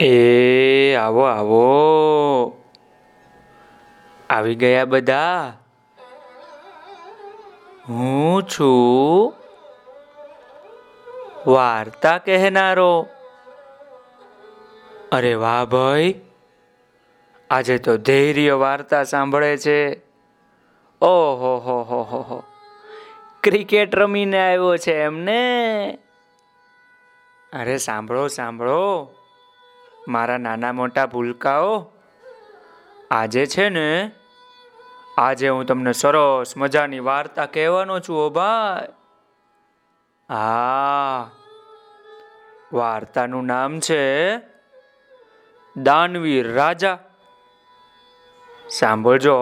એ, આવો આવો. આવી ગયા બધા? હું છું? વાર્તા કહેનારો. અરે વાહ ભાઈ. આજે તો ધૈર્ય વાર્તા સાંભળે છે. ઓહો, હો હો હો હો. ક્રિકેટ રમીને આવ્યો છે એમને. અરે સાંભળો સાંભળો. મારા નાના મોટા ભૂલકાઓ, આજે છે ને, આજે હું તમને સરસ મજાની વાર્તા કહેવાનો છું, ઓ ભાઈ. હા, વાર્તાનું નામ છે દાનવીર રાજા. સાંભળજો,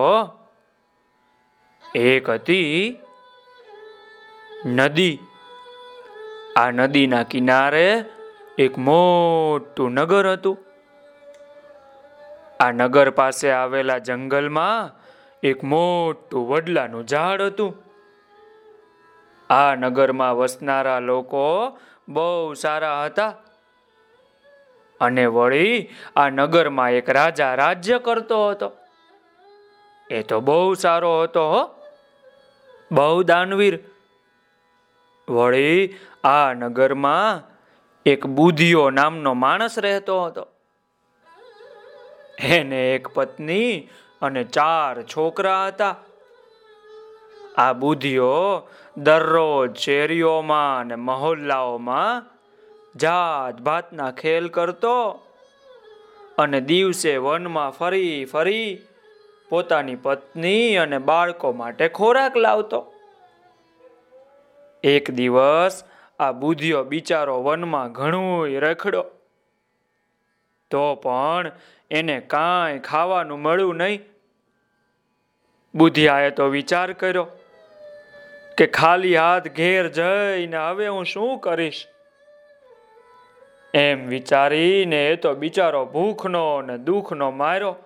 એક હતી નદી. આ નદીના કિનારે એક મોટું નગર હતું. આ નગર પાસે આવેલા જંગલમાં એક મોટું વડલાનું ઝાડ હતું. આ નગરમાં વસનારા લોકો બહુ સારા હતા. અને વળી આ નગરમાં એક રાજા રાજ્ય કરતો હતો. એ તો બહુ સારો હતો બહુ દાનવીર. વળી આ નગરમાં એક બુધિયો નામનો માણસ રહેતો હતો. એને એક પત્ની અને ચાર છોકરા હતા. આ બુધિયો દરરોજ શેરીઓમાં અને મહોલ્લાઓમાં જાત ભાતના ખેલ કરતો અને દિવસે વનમાં ફરી ફરી પોતાની પત્ની અને બાળકો માટે ખોરાક લાવતો. એક દિવસ આ બુધિયો બિચારો વનમાં ઘણું રખડો. તો પણ એને કાંઈ ખાવાનું મળ્યું નહીં. બુધિયાએ તો વિચાર કર્યો કે ખાલી હાથ ઘેર જઈને હવે હું શું કરીશ? એમ વિચારીને એ તો બિચારો ભૂખનો ને દુઃખનો માર્યો.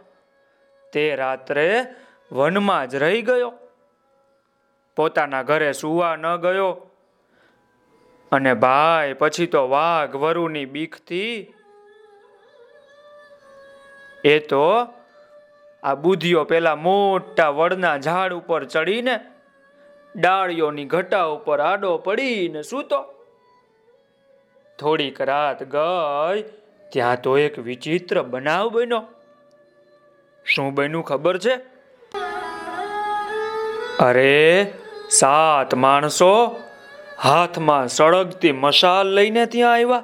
તે રાત્રે વનમાં જ રહી ગયો. પોતાના ઘરે સુવા ન ગયો. અને ભાઈ, પછી તો વાઘ વરુની બીકથી એ તો આ બુધિયો પેલા મોટા વડના ઝાડ ઉપર ચડીને ડાળીઓની ઘટા ઉપર આડો પડીને સૂતો. થોડીક રાત ગઈ, ત્યાં તો એક વિચિત્ર બનાવ બન્યો. શું બન્યું ખબર છે? અરે, સાત માણસો હાથમાં સળગતી મશાલ લઈને ત્યાં આવ્યા.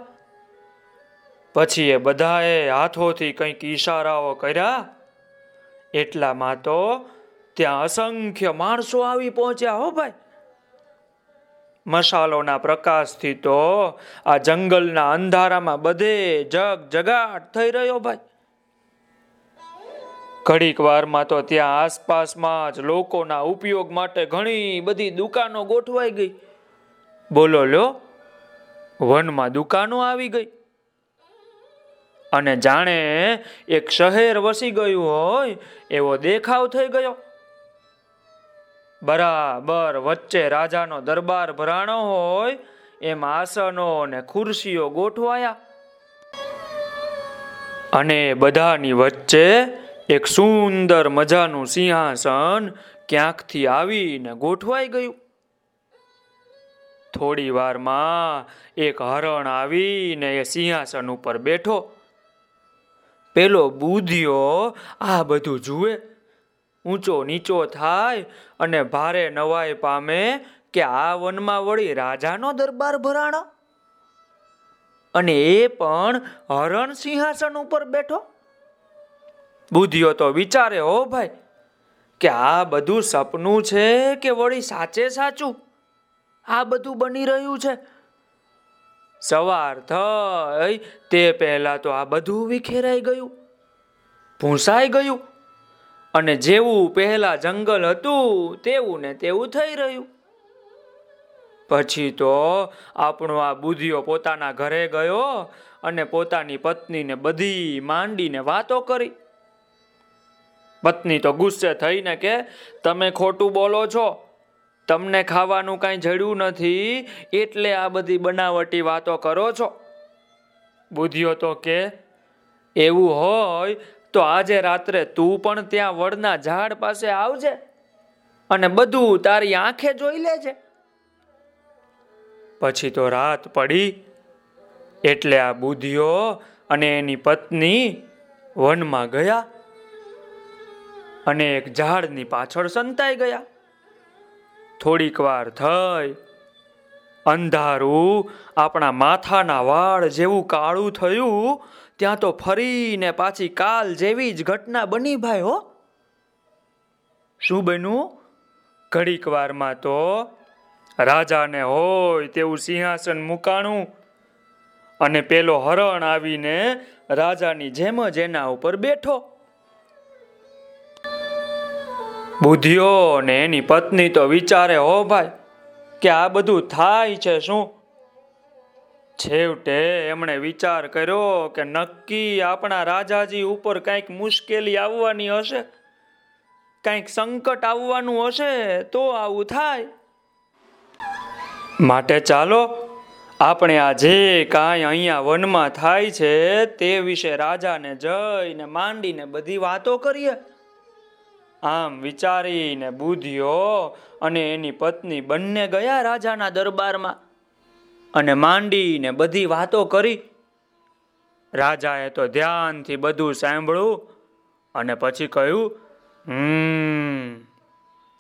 પછી એ બધાએ હાથોથી કંઈક ઈશારાઓ કર્યા. એટલામાં તો ત્યાં અસંખ્ય માણસો આવી પહોંચ્યા હો ભાઈ. મશાલોના પ્રકાશથી તો આ જંગલના અંધારામાં બધે જગ જગાટ થઈ રહ્યો ભાઈ. ઘડીક વારમાં તો ત્યાં આસપાસમાં જ લોકોના ઉપયોગ માટે ઘણી બધી દુકાનો ગોઠવાઈ ગઈ. બોલો, લો. વનમાં દુકાનો આવી ગઈ. અને જાણે એક શહેર વસી ગયું હોય, એવો દેખાવ થઈ ગયો. બરાબર વચ્ચે રાજાનો દરબાર ભરાણો હોય, એમ આસનો અને ખુરશીઓ ગોઠવાયા. અને બધાની વચ્ચે એક સુંદર મજાનું સિંહાસન ક્યાંકથી આવીને ગોઠવાઈ ગયું. થોડી વારમાં એક હરણ આવીને એ સિંહાસન ઉપર બેઠો. પેલો બુધિયો આ બધું જુએ. ઊંચો નીચો થાય અને ભારે નવાઈ પામે કે આ વનમાં વળી રાજાનો દરબાર ભરાણો. અને એ પણ હરણ સિંહાસન ઉપર બેઠો. બુધિયો તો વિચારે, હો ભાઈ, કે આ બધું સપનું છે કે વળી સાચે સાચું? આ બધું બની રહ્યું છે. સવાર થઈ, તે પહેલા તો આ બધું વિખેરાઈ ગયું, ભૂંસાઈ ગયું, અને જેવું પહેલા જંગલ હતું, તેવું ને તેવું થઈ રહ્યું. પછી તો આપણો આ બુધિયો પોતાના ઘરે ગયો અને પોતાની પત્નીને બધી માંડીને વાતો કરી. પત્ની તો ગુસ્સે થઈને કે, તમે ખોટું બોલો છો તમને ખાવાનું કાંઈ જડ્યું નથી, એટલે આ બધી બનાવટી વાતો કરો છો. બુધિયો તો કે, એવું હોય તો આજે રાત્રે તું પણ ત્યાં વડના ઝાડ પાસે આવજે અને બધું તારી આંખે જોઈ લેજે. પછી તો રાત પડી, એટલે આ બુદ્ધિઓ અને એની પત્ની વનમાં ગયા અને એક ઝાડની પાછળ સંતાઈ ગયા. થોડીક વાર થઈ. અંધારું આપણા માથાના વાળ જેવું કાળું થયું. ત્યાં તો ફરીને પાછી કાલ જેવી જ ઘટના બની ભાઈ હો. શું બન્યું? ઘડીક વારમાં તો રાજાને હોય તેવું સિંહાસન મુકાણું. અને પેલો હરણ આવીને રાજાની જેમ જ એના ઉપર બેઠો. બુદ્ધિઓ ને એની પત્ની તો વિચારે, હો ભાઈ, કે આ બધું થાય છે શું? છેવટે એમણે વિચાર કર્યો કે નક્કી આપણા રાજાજી ઉપર કંઈક મુશ્કેલી આવવાની હશે, કંઈક સંકટ આવવાનું હશે, તો આવું થાય. માટે ચાલો, આપણે આ જે કાંઈ અહીંયા વનમાં થાય છે તે વિશે રાજાને જઈને માંડીને બધી વાતો કરીએ. આમ વિચારીને બુદ્ધિઓ અને એની પત્ની બંને ગયા રાજાના દરબારમાં અને માંડીને બધી વાતો કરી. રાજાએ તો ધ્યાનથી બધું સાંભળ્યું અને પછી કહ્યું, હમ,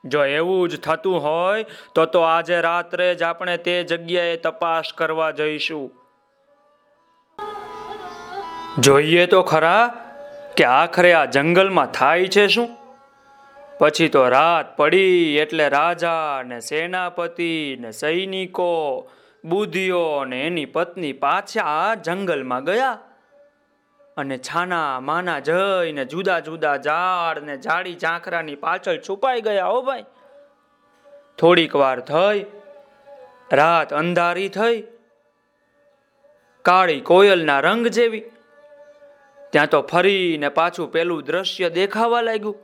જો એવું જ થતું હોય તો તો આજે રાત્રે જ આપણે તે જગ્યાએ તપાસ કરવા જઈશું. જોઈએ તો ખરા કે આખરે આ જંગલમાં થાય છે શું? પછી તો રાત પડી એટલે રાજા ને સેનાપતિ ને સૈનિકો, બુદ્ધિઓ ને એની પત્ની પાછા જંગલમાં ગયા અને છાના માના જઈને જુદા જુદા ઝાડ ને ઝાડી ઝાંખરાની પાછળ છુપાઈ ગયા હો ભાઈ. થોડીક વાર થઈ, રાત અંધારી થઈ, કાળી કોયલના રંગ જેવી. ત્યાં તો ફરીને પાછું પેલું દ્રશ્ય દેખાવા લાગ્યું.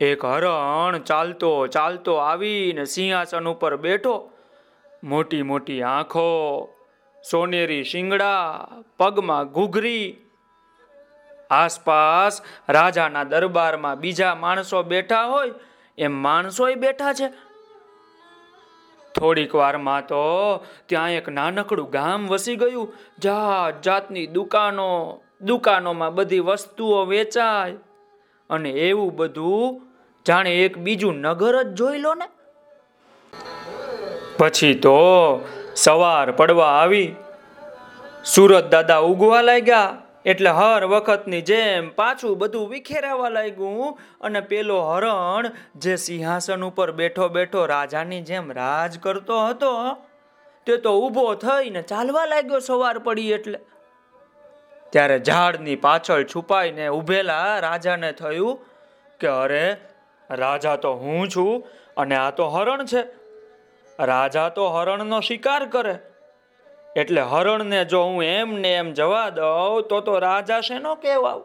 એક હરણ ચાલતો ચાલતો આવીને સિંહાસન ઉપર બેઠો. મોટી મોટી આંખો, સોનેરી શિંગડા, પગમાં ઘૂઘરી. આસપાસ રાજાના દરબારમાં બીજા માણસો બેઠા હોય, એમ માણસો બેઠા છે. થોડીક વારમાં તો ત્યાં એક નાનકડું ગામ વસી ગયું. જાત જાતની દુકાનો, દુકાનોમાં બધી વસ્તુઓ વેચાય અને એવું બધું જાણે એક બીજું નગર જ જોઈ લો ને? પછી તો સવાર પડવા આવી. સુરત દાદા ઉગવા લાગ્યા. એટલે હર વખતની જેમ પાછું બધું વિખેરાવા લાગ્યું અને પેલો હરણ જે સિંહાસન ઉપર બેઠો બેઠો રાજાની જેમ રાજ કરતો હતો, તે તો ઊભો થઈને ચાલવા લાગ્યો સવાર પડી એટલે. ત્યારે ઝાડની પાછળ છુપાઈને ઉભેલા રાજાને થયું કે અરે રાજા તો હું છું અને આ તો હરણ છે. રાજા તો હરણનો શિકાર કરે. એટલે હરણને જો હું એમ ને એમ જવા દઉં, તો તો રાજા શેનો કહેવાવ?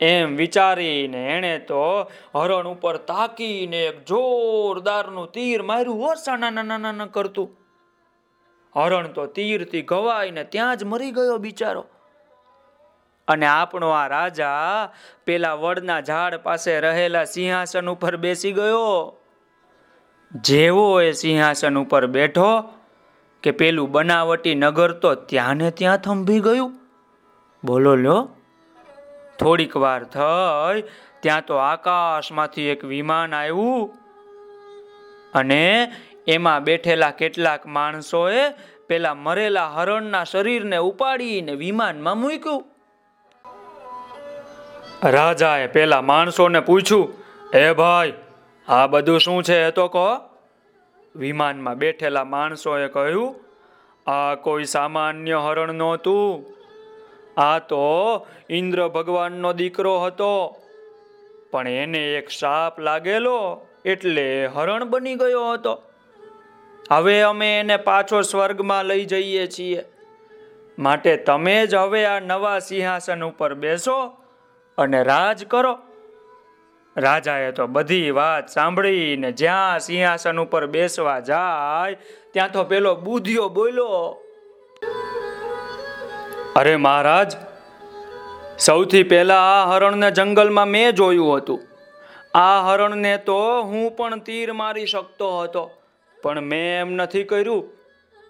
એમ વિચારીને એણે તો હરણ ઉપર તાકીને એક જોરદારનું તીર માર્યું. હો નાના નાના કરતું. હરણ તો તીરથી ઘવાઈને ત્યાં જ મરી ગયો બિચારો. અને આપણો આ રાજા પેલા વડના ઝાડ પાસે રહેલા સિંહાસન ઉપર બેસી ગયો. જેવો એ સિંહાસન ઉપર બેઠો કે પેલું બનાવટી નગર તો ત્યાં ને ત્યાં થંભી ગયું. બોલો લો થોડીક વાર થઈ, ત્યાં તો આકાશમાંથી એક વિમાન આવ્યું. અને એમાં બેઠેલા કેટલાક માણસોએ પેલા મરેલા હરણના શરીરને ઉપાડીને વિમાનમાં મૂક્યું. રાજાએ પેલા માણસોને પૂછ્યું, એ ભાઈ, આ બધું શું છે? એ તો કહો. વિમાનમાં બેઠેલા માણસોએ કહ્યું, આ કોઈ સામાન્ય હરણ નહોતું. આ તો ઇન્દ્ર ભગવાનનો દીકરો હતો. પણ એને એક સાપ લાગેલો એટલે હરણ બની ગયો હતો. હવે અમે એને પાછો સ્વર્ગમાં લઈ જઈએ છીએ. માટે તમે જ હવે આ નવા સિંહાસન ઉપર બેસો અને રાજ કરો. રાજાએ તો બધી વાત સાંભળીને જ્યાં સિંહાસન ઉપર બેસવા જાય, ત્યાં તો પેલો બુધિયો બોલ્યો, અરે મહારાજ, સૌથી પહેલા આ હરણને જંગલમાં મેં જોયું હતું. આ હરણને તો હું પણ તીર મારી શકતો હતો, પણ મેં એમ નથી કર્યું.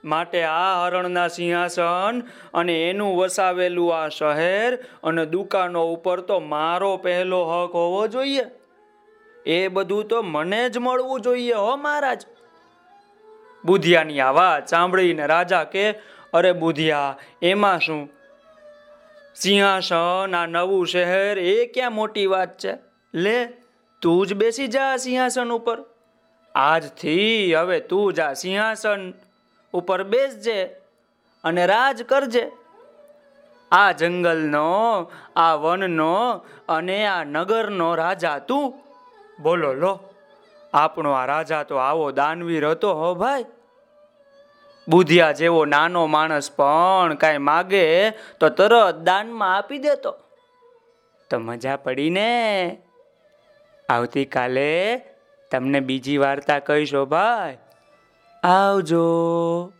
માટે આ હરણના સિંહાસન અને એનું વસાવેલું આ શહેર અને દુકાનો ઉપર તો મારો પહેલો હક હોવો જોઈએ. એ બધું તો મને જ મળવું જોઈએ હો મહારાજ. બુધિયાની આ વાત સાંભળીને રાજા કે, અરે બુધિયા, એમાં શું? સિંહાસન, આ નવું શહેર, એ ક્યાં મોટી વાત છે? લે, તું જ બેસી જા સિંહાસન ઉપર. આજથી હવે તું જ આ સિંહાસન ઉપર બેસજે અને રાજ કરજે. આ જંગલનો, આ વનનો અને આ નગરનો રાજા તું. બોલો, લો. આપણો આ રાજા તો આવો દાનવીર હતો હો ભાઈ. બુધિયા જેવો નાનો માણસ પણ કાંઈ માગે તો તરત દાનમાં આપી દેતો. તો મજા પડી ને આવતીકાલે તમને બીજી વાર્તા કહીશો ભાઈ. આવજો.